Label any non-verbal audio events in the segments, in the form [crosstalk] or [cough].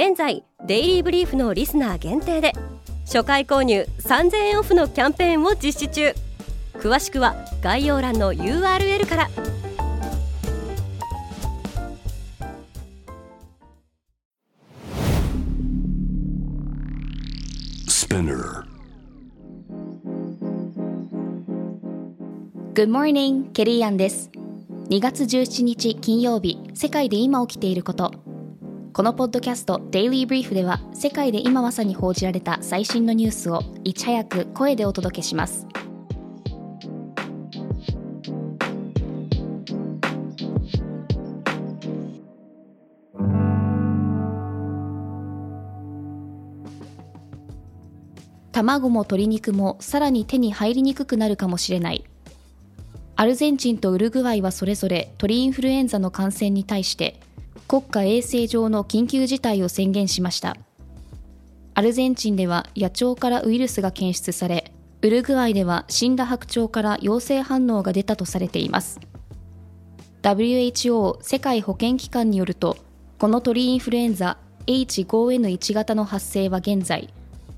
現在デイリーブリーフのリスナー限定で初回購入3000円オフのキャンペーンを実施中。詳しくは概要欄の URL からス p ナー Good morning, ケリーアンです。2月17日金曜日世界で今起きていることこのポッドキャスト Daily Brief では世界で今まさに報じられた最新のニュースをいち早く声でお届けします。卵も鶏肉もさらに手に入りにくくなるかもしれない。アルゼンチンとウルグアイはそれぞれ鳥インフルエンザの感染に対して国家衛生上の緊急事態を宣言しました。アルゼンチンでは野鳥からウイルスが検出されウルグアイでは死んだ白鳥から陽性反応が出たとされています。WHO 世界保健機関によるとこの鳥インフルエンザ H5N1 型の発生は現在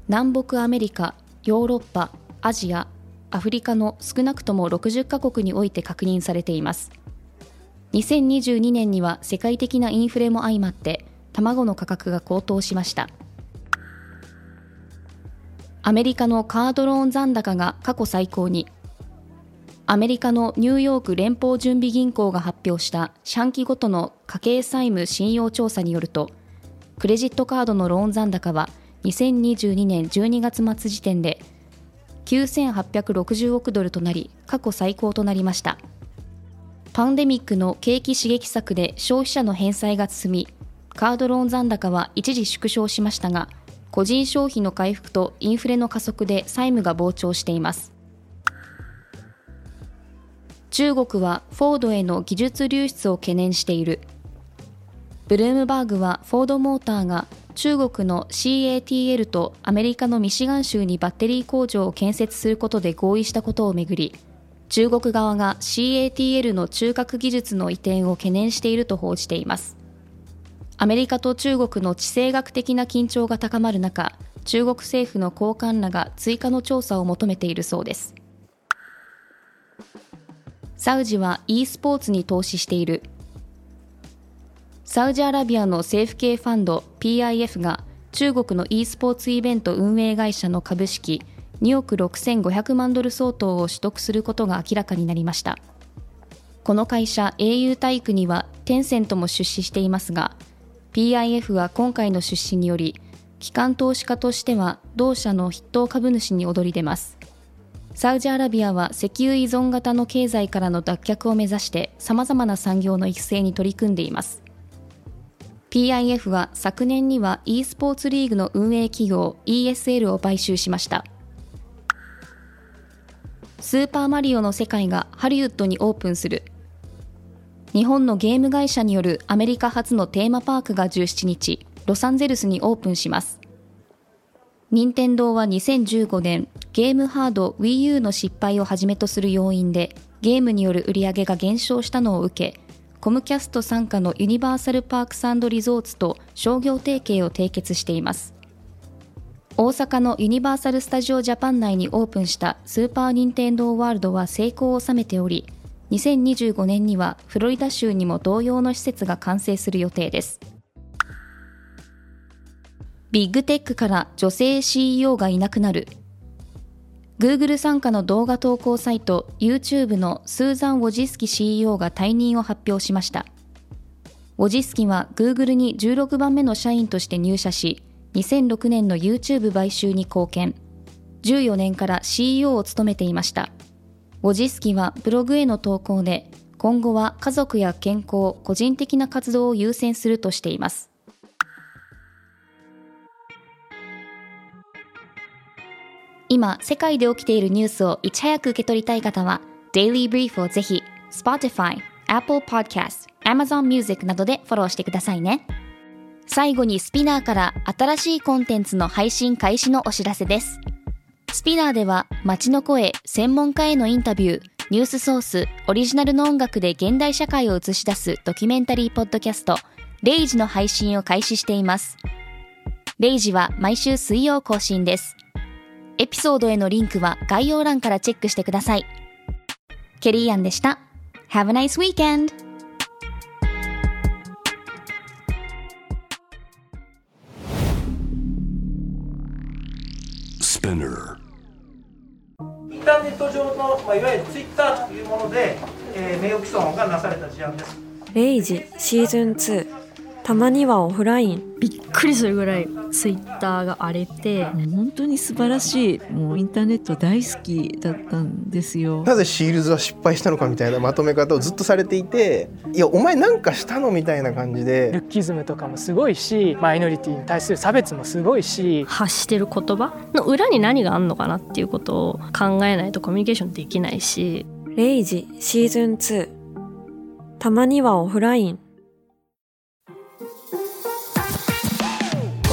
南北アメリカヨーロッパアジアアフリカの少なくとも60カ国において確認されています。2022年には世界的なインフレも相まって卵の価格が高騰しました。アメリカのカードローン残高が過去最高に。アメリカのニューヨーク連邦準備銀行が発表した四半期ごとの家計債務信用調査によるとクレジットカードのローン残高は2022年12月末時点で9860億ドルとなり過去最高となりました。パンデミックの景気刺激策で消費者の返済が進み、カードローン残高は一時縮小しましたが、個人消費の回復とインフレの加速で債務が膨張しています。中国はフォードへの技術流出を懸念している。ブルームバーグはフォードモーターが中国の CATL とアメリカのミシガン州にバッテリー工場を建設することで合意したことをめぐり、中国側が CATL の中核技術の移転を懸念していると報じています。アメリカと中国の地政学的な緊張が高まる中中国政府の高官らが追加の調査を求めているそうです。サウジは e スポーツに投資している。サウジアラビアの政府系ファンド PIF が中国の e スポーツイベント運営会社の株式2億6500万ドル相当を取得することが明らかになりました。この会社 au 体育にはテンセントも出資していますが PIF は今回の出資により機関投資家としては同社の筆頭株主に躍り出ます。サウジアラビアは石油依存型の経済からの脱却を目指して様々な産業の育成に取り組んでいます。PIF は昨年には e スポーツリーグの運営企業 ESL を買収しました。スーパーマリオの世界がハリウッドにオープンする。日本のゲーム会社によるアメリカ初のテーマパークが17日ロサンゼルスにオープンします。任天堂は2015年ゲームハード Wii U の失敗をはじめとする要因でゲームによる売り上げが減少したのを受けコムキャスト傘下のユニバーサルパークサンドリゾーツと商業提携を締結しています。大阪のユニバーサル・スタジオ・ジャパン内にオープンしたスーパー・ニンテンドー・ワールドは成功を収めており、2025年にはフロリダ州にも同様の施設が完成する予定です。ビッグテックから女性 CEO がいなくなる。Google 傘下の動画投稿サイト YouTube のスーザン・ウォジスキ CEO が退任を発表しました。ウォジスキは Google に16番目の社員として入社し、2006年の YouTube 買収に貢献。14年から CEO を務めていました。ウォジスキはブログへの投稿で今後は家族や健康個人的な活動を優先するとしています。今世界で起きているニュースをいち早く受け取りたい方は「Daily Brief」をぜひ Spotify、Apple Podcast、Amazon Music などでフォローしてくださいね。最後に SPINEAR から新しいコンテンツの配信開始のお知らせです。 SPINEAR では街の声、専門家へのインタビュー、ニュースソース、オリジナルの音楽で現代社会を映し出すドキュメンタリーポッドキャスト、レイジの配信を開始しています。レイジは毎週水曜更新です。エピソードへのリンクは概要欄からチェックしてください。ケリーアンでした。Have a nice weekend! インターネット上の、まあ、いわゆるツイッターというもので、えー、名誉毀損がなされた事案です。レイジシーズン2たまにはオフライン。びっくりするぐらいツイッターが荒れて本当に素晴らしいもうインターネット大好きだったんですよ。なぜシールズは失敗したのかみたいな [laughs] まとめ方をずっとされていていやお前なんかしたのみたいな感じで。ルッキズムとかもすごいしマイノリティに対する差別もすごいし。発してる言葉？の裏に何があるのかなっていうことを考えないとコミュニケーションできないし。レイジシーズン2たまにはオフライン